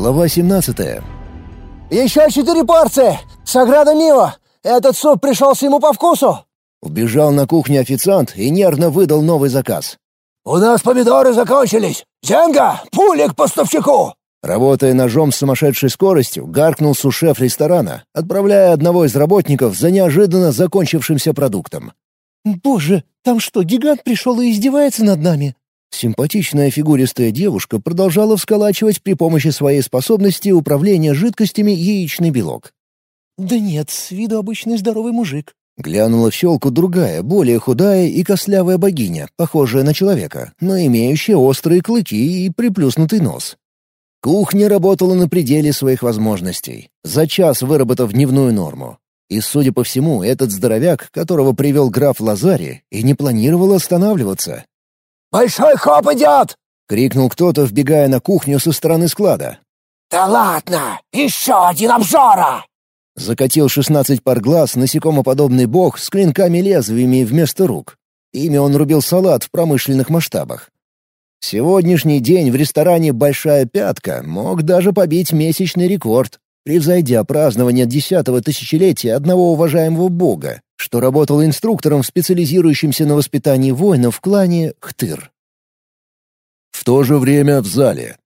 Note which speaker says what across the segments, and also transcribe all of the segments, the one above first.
Speaker 1: Глава 17.
Speaker 2: «Еще четыре порции! Саграда Мио! Этот суп пришелся ему по вкусу!»
Speaker 1: Убежал на кухню официант и нервно выдал новый заказ.
Speaker 2: «У нас помидоры закончились! Зенга, пули к поставщику!»
Speaker 1: Работая ножом с сумасшедшей скоростью, гаркнул сушеф ресторана, отправляя одного из работников за неожиданно закончившимся продуктом.
Speaker 3: «Боже, там что, гигант пришел и издевается над нами?»
Speaker 1: Симпатичная фигуристая девушка продолжала всколачивать при помощи своей способности управления жидкостями яичный белок.
Speaker 3: «Да нет, с виду обычный здоровый мужик».
Speaker 1: Глянула в щелку другая, более худая и костлявая богиня, похожая на человека, но имеющая острые клыки и приплюснутый нос. Кухня работала на пределе своих возможностей, за час выработав дневную норму. И, судя по всему, этот здоровяк, которого привел граф Лазари, и не планировал останавливаться.
Speaker 2: «Большой хоп идет!»
Speaker 1: — крикнул кто-то, вбегая на кухню со стороны склада.
Speaker 2: «Да ладно! Еще один обжора!»
Speaker 1: Закатил шестнадцать пар глаз насекомоподобный бог с клинками-лезвиями вместо рук. Ими он рубил салат в промышленных масштабах. Сегодняшний день в ресторане «Большая пятка» мог даже побить месячный рекорд, превзойдя празднование десятого тысячелетия одного уважаемого бога, что работал инструктором, специализирующимся на воспитании воинов в клане Хтыр. В то же время в зале.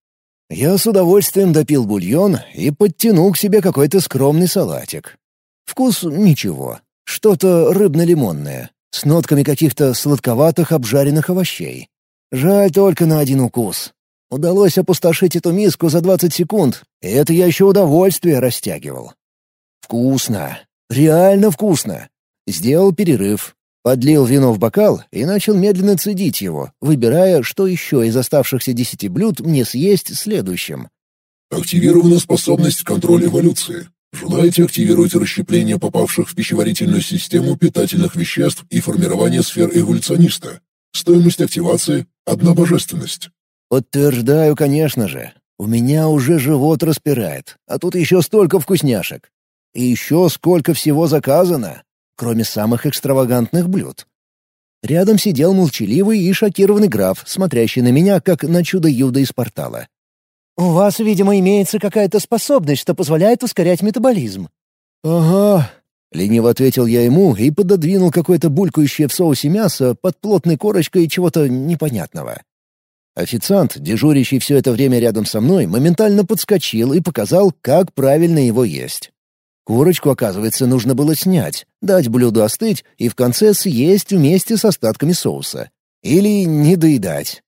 Speaker 1: Я с удовольствием допил бульон и подтянул к себе какой-то скромный салатик. Вкус ничего, что-то рыбно-лимонное, с нотками каких-то сладковатых обжаренных овощей. Жаль только на один укус. Удалось опустошить эту миску за 20 секунд, и это я еще удовольствие растягивал. Вкусно. Реально вкусно. Сделал перерыв, подлил вино в бокал и начал медленно цедить его, выбирая, что еще из оставшихся десяти блюд мне съесть следующим.
Speaker 4: Активирована способность контроль эволюции. Желаете активировать расщепление попавших в пищеварительную систему питательных веществ и формирование сфер эволюциониста. Стоимость активации — одна божественность.
Speaker 1: Подтверждаю, конечно же. У меня уже живот распирает, а тут еще столько вкусняшек. И еще сколько всего заказано кроме самых экстравагантных блюд. Рядом сидел молчаливый и шокированный граф, смотрящий на меня, как на чудо-юдо из портала.
Speaker 3: «У вас, видимо, имеется какая-то способность, что позволяет ускорять метаболизм».
Speaker 1: «Ага», — лениво ответил я ему и пододвинул какое-то булькающее в соусе мясо под плотной корочкой чего-то непонятного. Официант, дежурящий все это время рядом со мной, моментально подскочил и показал, как правильно его есть. Курочку, оказывается, нужно было снять, дать блюду остыть и в конце съесть вместе с остатками соуса. Или не доедать.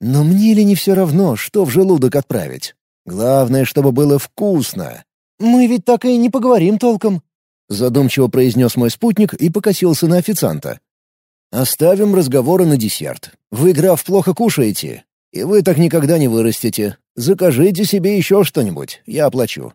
Speaker 1: Но мне ли не все равно, что в желудок отправить? Главное, чтобы было вкусно.
Speaker 3: «Мы ведь так и не поговорим толком», —
Speaker 1: задумчиво произнес мой спутник и покосился на официанта. «Оставим разговоры на десерт. Вы, граф, плохо кушаете, и вы так никогда не вырастете. Закажите себе еще что-нибудь, я оплачу.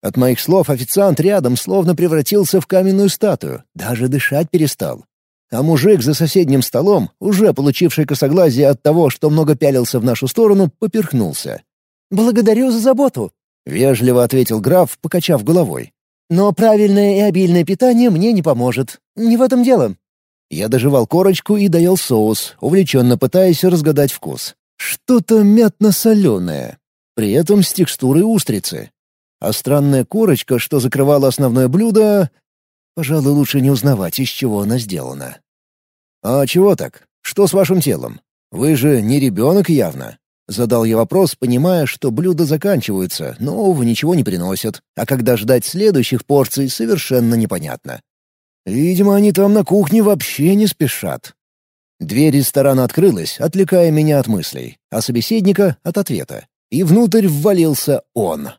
Speaker 1: От моих слов официант рядом словно превратился в каменную статую, даже дышать перестал. А мужик за соседним столом, уже получивший косоглазие от того, что много пялился в нашу сторону, поперхнулся.
Speaker 3: «Благодарю за заботу», —
Speaker 1: вежливо ответил граф, покачав головой.
Speaker 3: «Но правильное и обильное питание мне не поможет. Не в этом дело».
Speaker 1: Я доживал корочку и доел соус, увлеченно пытаясь разгадать вкус. Что-то мятно-соленое, при этом с текстурой устрицы. А странная корочка, что закрывала основное блюдо... Пожалуй, лучше не узнавать, из чего она сделана. «А чего так? Что с вашим телом? Вы же не ребенок явно?» Задал я вопрос, понимая, что блюда заканчиваются, нового ничего не приносят, а когда ждать следующих порций совершенно непонятно. Видимо, они там на кухне вообще не спешат. Дверь ресторана открылась, отвлекая меня от мыслей, а собеседника — от ответа. И внутрь ввалился он.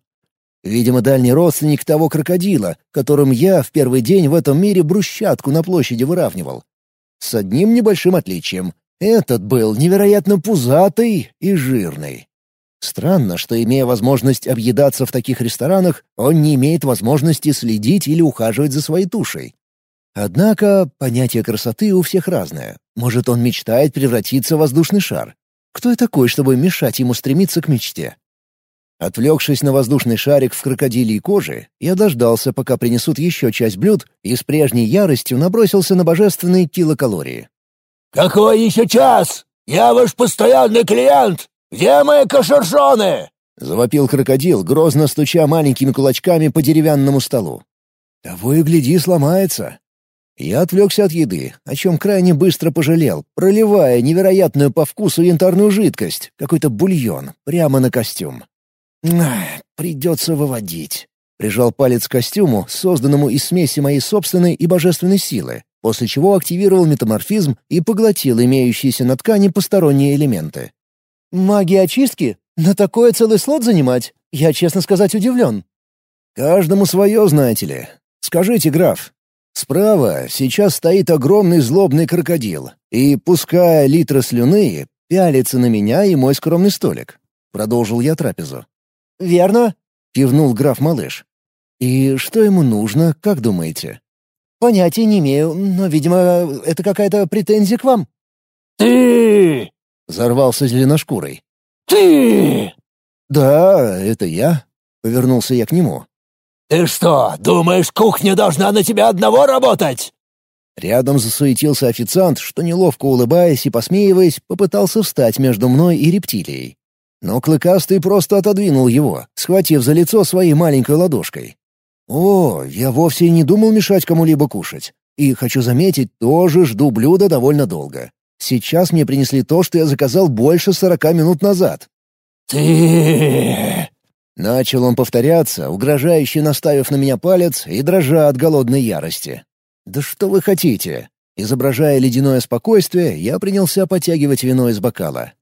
Speaker 1: Видимо, дальний родственник того крокодила, которым я в первый день в этом мире брусчатку на площади выравнивал. С одним небольшим отличием. Этот был невероятно пузатый и жирный. Странно, что, имея возможность объедаться в таких ресторанах, он не имеет возможности следить или ухаживать за своей тушей. Однако понятие красоты у всех разное. Может, он мечтает превратиться в воздушный шар. Кто я такой, чтобы мешать ему стремиться к мечте? Отвлекшись на воздушный шарик в крокодилии коже, я дождался, пока принесут еще часть блюд, и с прежней яростью набросился на божественные килокалории.
Speaker 2: «Какой еще час? Я ваш постоянный клиент! Где мои кошершоны?»
Speaker 1: Завопил крокодил, грозно стуча маленькими кулачками по деревянному столу. Того и гляди, сломается. Я отвлекся от еды, о чем крайне быстро пожалел, проливая невероятную по вкусу янтарную жидкость, какой-то бульон, прямо на костюм. Придется выводить. Прижал палец к костюму, созданному из смеси моей собственной и божественной силы, после чего активировал метаморфизм и поглотил имеющиеся на ткани посторонние элементы.
Speaker 3: «Магия очистки? На такое целый слот занимать? Я, честно сказать, удивлен».
Speaker 1: «Каждому свое, знаете ли. Скажите, граф, справа сейчас стоит огромный злобный крокодил, и, пуская литры слюны, пялится на меня и мой скромный столик». Продолжил я трапезу.
Speaker 3: «Верно», —
Speaker 1: кивнул граф-малыш. «И что ему нужно, как думаете?»
Speaker 3: «Понятия не имею, но, видимо, это какая-то претензия к вам».
Speaker 2: «Ты!»
Speaker 1: — взорвался зеленошкурой.
Speaker 2: «Ты!»
Speaker 1: «Да, это я», — повернулся я к нему.
Speaker 2: «Ты что, думаешь, кухня должна на тебя одного работать?»
Speaker 1: Рядом засуетился официант, что, неловко улыбаясь и посмеиваясь, попытался встать между мной и рептилией. Но Клыкастый просто отодвинул его, схватив за лицо своей маленькой ладошкой. «О, я вовсе не думал мешать кому-либо кушать. И, хочу заметить, тоже жду блюда довольно долго. Сейчас мне принесли то, что я заказал больше сорока минут назад».
Speaker 2: «Ты...»
Speaker 1: Начал он повторяться, угрожающе наставив на меня палец и дрожа от голодной ярости. «Да что вы хотите?» Изображая ледяное спокойствие, я принялся потягивать вино из бокала.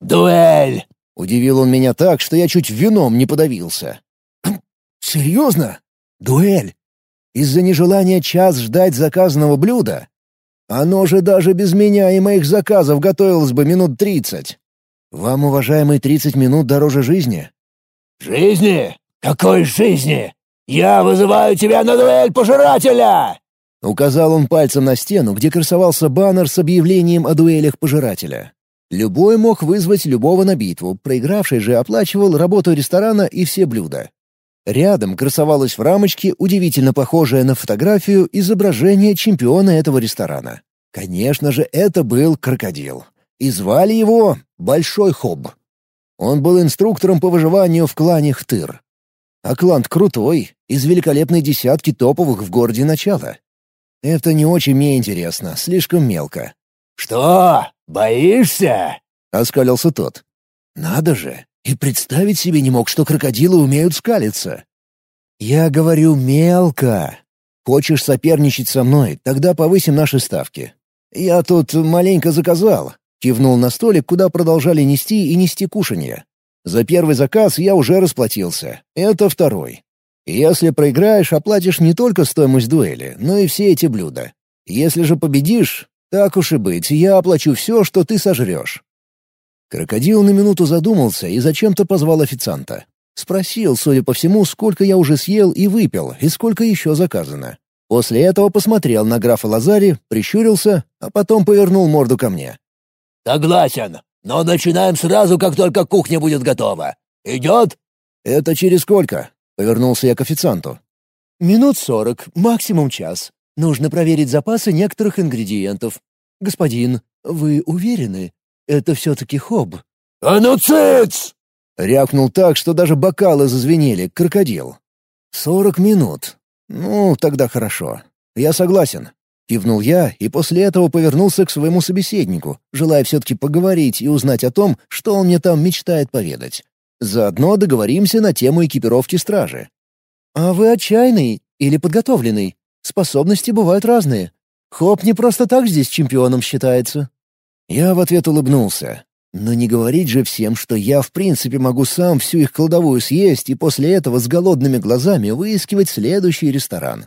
Speaker 2: «Дуэль!»
Speaker 1: Удивил он меня так, что я чуть вином не подавился. «Хм, «Серьезно? Дуэль? Из-за нежелания час ждать заказанного блюда? Оно же даже без меня и моих заказов готовилось бы минут тридцать. Вам, уважаемый, тридцать минут дороже жизни?»
Speaker 2: «Жизни? Какой жизни? Я вызываю тебя на дуэль пожирателя!»
Speaker 1: Указал он пальцем на стену, где красовался баннер с объявлением о дуэлях пожирателя. Любой мог вызвать любого на битву, проигравший же оплачивал работу ресторана и все блюда. Рядом красовалось в рамочке удивительно похожее на фотографию изображение чемпиона этого ресторана. Конечно же, это был крокодил. И звали его Большой Хоб. Он был инструктором по выживанию в клане Хтыр. А клан крутой, из великолепной десятки топовых в городе начала. Это не очень мне интересно, слишком мелко.
Speaker 2: «Что? Боишься?»
Speaker 1: — оскалился тот. «Надо же! И представить себе не мог, что крокодилы умеют скалиться!» «Я говорю мелко. Хочешь соперничать со мной, тогда повысим наши ставки. Я тут маленько заказал», — кивнул на столик, куда продолжали нести и нести кушанье. «За первый заказ я уже расплатился. Это второй. Если проиграешь, оплатишь не только стоимость дуэли, но и все эти блюда. Если же победишь, «Так уж и быть, я оплачу все, что ты сожрешь». Крокодил на минуту задумался и зачем-то позвал официанта. Спросил, судя по всему, сколько я уже съел и выпил, и сколько еще заказано. После этого посмотрел на графа Лазари, прищурился, а потом повернул морду ко мне.
Speaker 2: «Согласен, но начинаем сразу, как только кухня будет готова. Идет?»
Speaker 1: «Это через сколько?» — повернулся я к официанту.
Speaker 3: «Минут сорок, максимум час. Нужно проверить запасы некоторых ингредиентов. Господин, вы уверены? Это все-таки хоб?»
Speaker 2: «А ну цыц!»
Speaker 1: — рявкнул так, что даже бокалы зазвенели, крокодил. «Сорок минут. Ну, тогда хорошо. Я согласен». Кивнул я и после этого повернулся к своему собеседнику, желая все-таки поговорить и узнать о том, что он мне там мечтает поведать. Заодно договоримся на тему экипировки стражи.
Speaker 3: «А вы отчаянный или подготовленный?» Способности бывают разные. Хоп не просто так здесь чемпионом считается».
Speaker 1: Я в ответ улыбнулся. Но не говорить же всем, что я в принципе могу сам всю их кладовую съесть и после этого с голодными глазами выискивать следующий ресторан.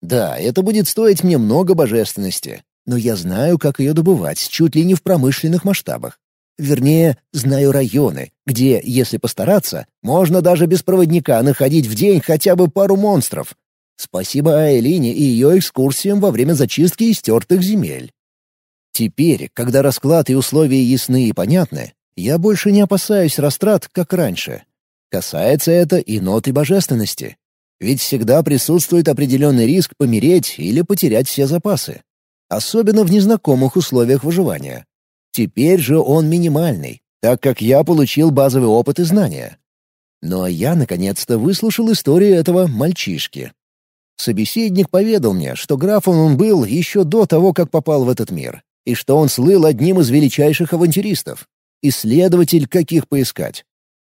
Speaker 1: Да, это будет стоить мне много божественности, но я знаю, как ее добывать чуть ли не в промышленных масштабах. Вернее, знаю районы, где, если постараться, можно даже без проводника находить в день хотя бы пару монстров, Спасибо Айлине и ее экскурсиям во время зачистки истертых земель. Теперь, когда расклад и условия ясны и понятны, я больше не опасаюсь растрат, как раньше. Касается это и ноты божественности. Ведь всегда присутствует определенный риск помереть или потерять все запасы. Особенно в незнакомых условиях выживания. Теперь же он минимальный, так как я получил базовый опыт и знания. Ну а я, наконец-то, выслушал историю этого мальчишки. Собеседник поведал мне, что графом он был еще до того, как попал в этот мир, и что он слыл одним из величайших авантюристов. Исследователь, каких поискать.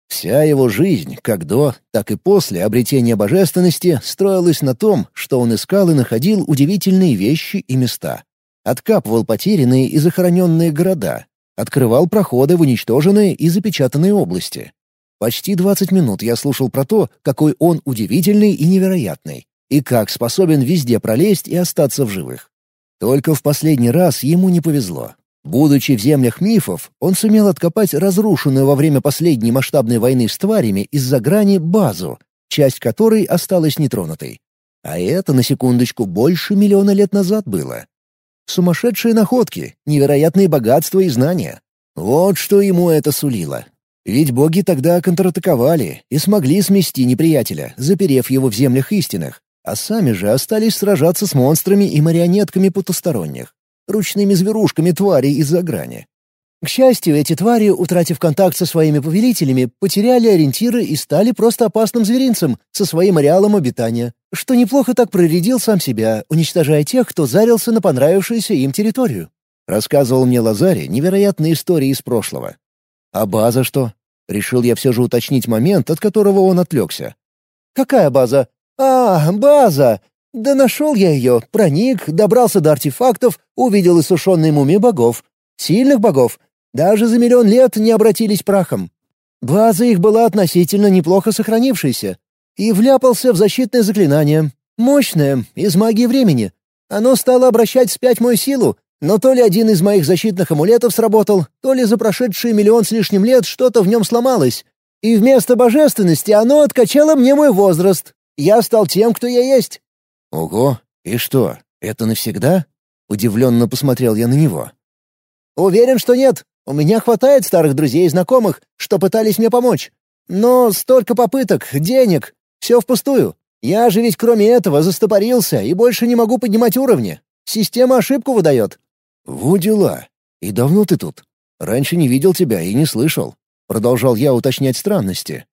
Speaker 1: Вся его жизнь, как до, так и после обретения божественности, строилась на том, что он искал и находил удивительные вещи и места. Откапывал потерянные и захороненные города, открывал проходы в уничтоженные и запечатанные области. Почти 20 минут я слушал про то, какой он удивительный и невероятный, и как способен везде пролезть и остаться в живых. Только в последний раз ему не повезло. Будучи в землях мифов, он сумел откопать разрушенную во время последней масштабной войны с тварями из-за грани базу, часть которой осталась нетронутой. А это, на секундочку, больше миллиона лет назад было. Сумасшедшие находки, невероятные богатства и знания. Вот что ему это сулило. Ведь боги тогда контратаковали и смогли смести неприятеля, заперев его в землях истинных, а сами же остались сражаться с монстрами и марионетками потусторонних, ручными зверушками тварей из-за грани. К счастью, эти твари, утратив контакт со своими повелителями, потеряли ориентиры и стали просто опасным зверинцем со своим ареалом обитания, что неплохо так проредил сам себя, уничтожая тех, кто зарился на понравившуюся им территорию. Рассказывал мне Лазари невероятные истории из прошлого. А база что? Решил я все же уточнить момент, от которого он отвлекся. «Какая база?» «А, база! Да нашел я ее, проник, добрался до артефактов, увидел иссушенные мумии богов. Сильных богов, даже за миллион лет не обратились прахом. База их была относительно неплохо сохранившейся. И вляпался в защитное заклинание. Мощное, из магии времени. Оно стало обращать вспять мою силу, но то ли один из моих защитных амулетов сработал, то ли за прошедшие миллион с лишним лет что-то в нем сломалось. И вместо божественности оно откачало мне мой возраст. Я стал тем, кто я есть. Ого, и что, это навсегда? Удивленно посмотрел я на него. Уверен, что нет. У меня хватает старых друзей и знакомых, что пытались мне помочь. Но столько попыток, денег, все впустую. Я же ведь кроме этого застопорился и больше не могу поднимать уровни. Система ошибку выдает». «Вот дела. И давно ты тут? Раньше не видел тебя и не слышал». Продолжал я уточнять странности.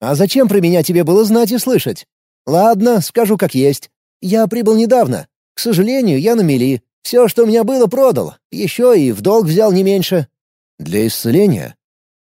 Speaker 1: «А зачем про меня тебе было знать и слышать? Ладно, скажу как есть. Я прибыл недавно. К сожалению, я на мели. Все, что у меня было, продал. Еще и в долг взял не меньше. Для исцеления?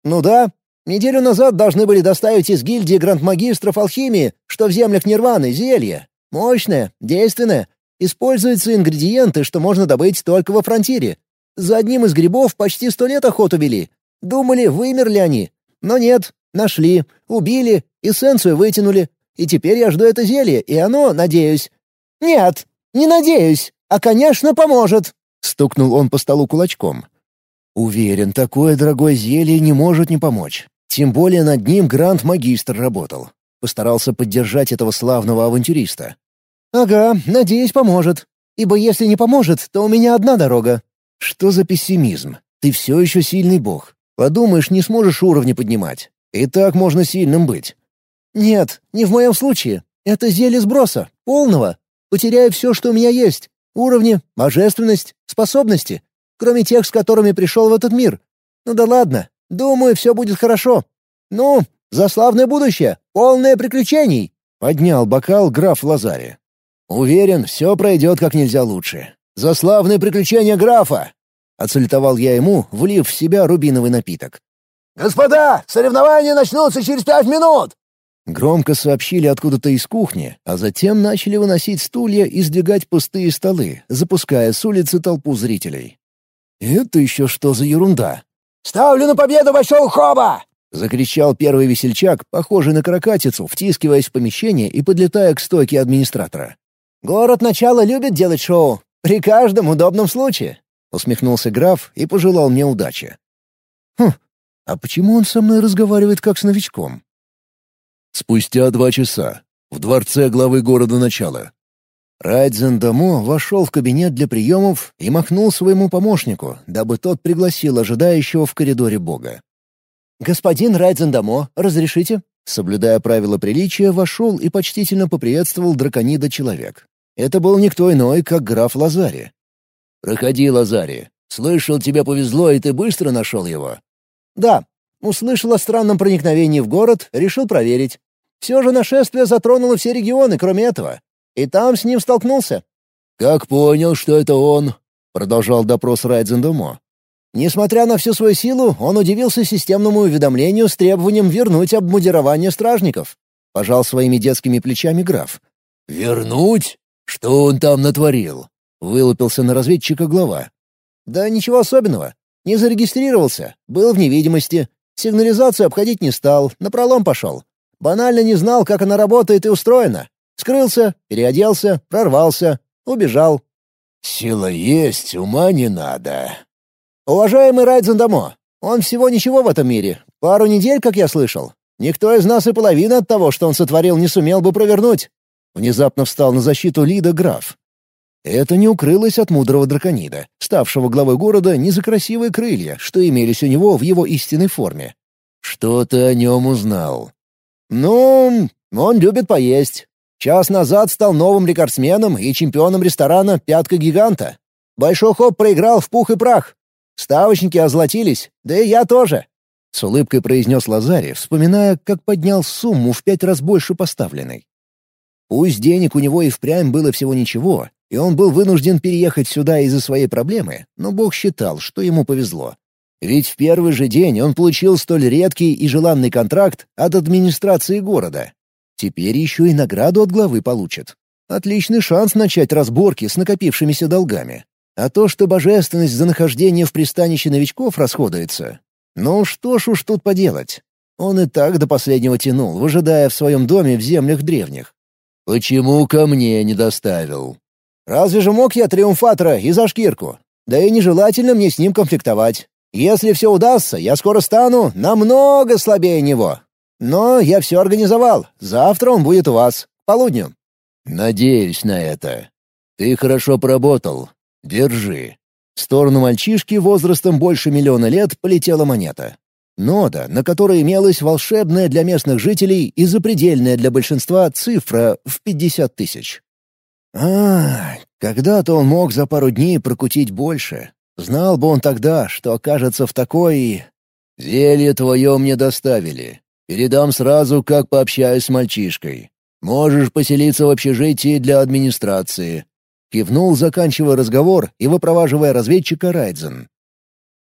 Speaker 1: Ну да. Неделю назад должны были доставить из гильдии грандмагистров алхимии, что в землях Нирваны, зелье. Мощное, действенное. Используются ингредиенты, что можно добыть только во фронтире. За одним из грибов почти сто лет охоту вели. Думали, вымерли они. Но нет, нашли, убили, эссенцию вытянули. И теперь я жду это зелье, и оно, надеюсь... Нет, не надеюсь. А, конечно, поможет!» — стукнул он по столу кулачком. «Уверен, такое дорогое зелье не может не помочь. Тем более над ним гранд-магистр работал. Постарался поддержать этого славного авантюриста. «Ага, надеюсь, поможет. Ибо если не поможет, то у меня одна дорога». «Что за пессимизм? Ты все еще сильный бог. Подумаешь, не сможешь уровни поднимать. И так можно сильным быть». «Нет, не в моем случае. Это зелье сброса, полного. Потеряю все, что у меня есть. Уровни, божественность, способности. Кроме тех, с которыми пришел в этот мир. Ну да ладно, думаю, все будет хорошо. Ну, за славное будущее, полное приключений!» Поднял бокал граф Лазари. «Уверен, все пройдет как нельзя лучше. За славные приключения графа!» Отсультовал я ему, влив в себя рубиновый напиток.
Speaker 2: «Господа, соревнования начнутся через пять минут!»
Speaker 1: Громко сообщили откуда-то из кухни, а затем начали выносить стулья и сдвигать пустые столы, запуская с улицы толпу зрителей. «Это еще что за ерунда?»
Speaker 2: «Ставлю на победу Большого Хоба!»
Speaker 1: — закричал первый весельчак, похожий на каракатицу, втискиваясь в помещение и подлетая к стойке администратора. «Город начала любит делать шоу. При каждом удобном случае», — усмехнулся граф и пожелал мне удачи. «Хм, а почему он со мной разговаривает как с новичком?»
Speaker 4: Спустя два часа. В дворце главы города начала.
Speaker 1: Райдзен Дамо вошел в кабинет для приемов и махнул своему помощнику, дабы тот пригласил ожидающего в коридоре бога. «Господин Райдзен Дамо, разрешите?» Соблюдая правила приличия, вошел и почтительно поприветствовал драконида человек. Это был никто иной, как граф Лазари. «Проходи, Лазари. Слышал, тебе повезло, и ты быстро нашел его?» «Да. Услышал о странном проникновении в город, решил проверить. Все же нашествие затронуло все регионы, кроме этого. И там с ним столкнулся.
Speaker 3: «Как понял, что это он?» — продолжал допрос Райдзендумо.
Speaker 1: Несмотря на всю свою силу, он удивился системному уведомлению с требованием вернуть обмундирование стражников. Пожал своими детскими плечами граф.
Speaker 3: «Вернуть? Что он там натворил?» — вылупился на разведчика глава.
Speaker 1: «Да ничего особенного. Не зарегистрировался, был в невидимости. Сигнализацию обходить не стал, напролом пошел. Банально не знал, как она работает и устроена. Скрылся, переоделся, прорвался, убежал».
Speaker 3: «Сила есть, ума не надо»,
Speaker 1: «Уважаемый Райдзендамо, он всего ничего в этом мире. Пару недель, как я слышал. Никто из нас и половины от того, что он сотворил, не сумел бы провернуть». Внезапно встал на защиту Лида граф. Это не укрылось от мудрого драконида, ставшего главой города не за красивые крылья, что имелись у него в его истинной форме.
Speaker 3: «Что ты о нем узнал?»
Speaker 1: «Ну, он любит поесть. Час назад стал новым рекордсменом и чемпионом ресторана «Пятка гиганта». Большой хоп проиграл в пух и прах. Ставочники озлотились, да и я тоже!» С улыбкой произнес Лазарь, вспоминая, как поднял сумму в пять раз больше поставленной. Пусть денег у него и впрямь было всего ничего, и он был вынужден переехать сюда из-за своей проблемы, но Бог считал, что ему повезло. Ведь в первый же день он получил столь редкий и желанный контракт от администрации города. Теперь еще и награду от главы получит. Отличный шанс начать разборки с накопившимися долгами. А то, что божественность за нахождение в пристанище новичков расходуется, ну что ж уж тут поделать. Он и так до последнего тянул, выжидая в своем доме в землях древних.
Speaker 3: «Почему ко мне не доставил?»
Speaker 1: «Разве же мог я триумфатора и за шкирку? Да и нежелательно мне с ним конфликтовать. Если все удастся, я скоро стану намного слабее него. Но я все организовал. Завтра он будет у вас. Полудню».
Speaker 3: «Надеюсь на это. Ты хорошо поработал. «Держи». В сторону мальчишки возрастом больше миллиона лет полетела монета. Нода, на которой имелась волшебная для местных жителей и запредельная для большинства цифра в 50 тысяч. А, когда-то он мог за пару дней прокутить больше. Знал бы он тогда, что окажется в такой... «Зелье твое мне доставили. Передам сразу, как пообщаюсь с мальчишкой. Можешь поселиться в общежитии для администрации. Кивнул, заканчивая разговор и выпроваживая разведчика Райдзен.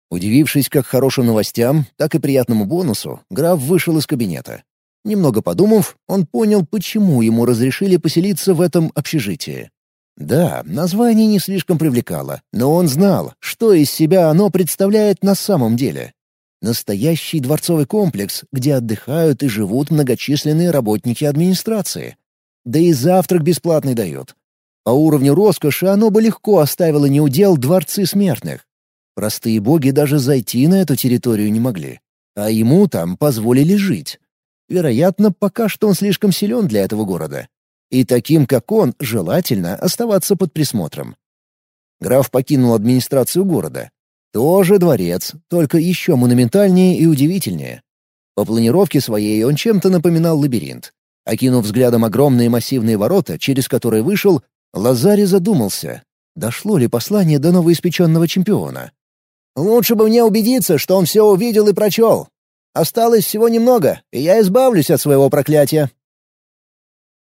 Speaker 3: Удивившись как хорошим новостям, так и приятному бонусу, граф вышел из кабинета. Немного подумав, он понял, почему ему разрешили поселиться в этом общежитии. Да, название не слишком привлекало, но он знал, что из себя оно представляет на самом деле. Настоящий дворцовый комплекс, где отдыхают и живут многочисленные работники администрации. Да и завтрак бесплатный дают. По уровню роскоши оно бы легко оставило неудел дворцы смертных. Простые боги даже зайти на эту территорию не могли. А ему там позволили жить. Вероятно, пока что он слишком силен для этого города. И таким, как он, желательно оставаться под присмотром. Граф покинул администрацию города. Тоже дворец, только еще монументальнее и удивительнее. По планировке своей он чем-то напоминал лабиринт. Окинув взглядом огромные массивные ворота, через которые вышел, Лазари задумался, дошло ли послание до новоиспеченного чемпиона. «Лучше бы мне убедиться, что он все увидел и прочел. Осталось всего немного, и я избавлюсь от своего проклятия»,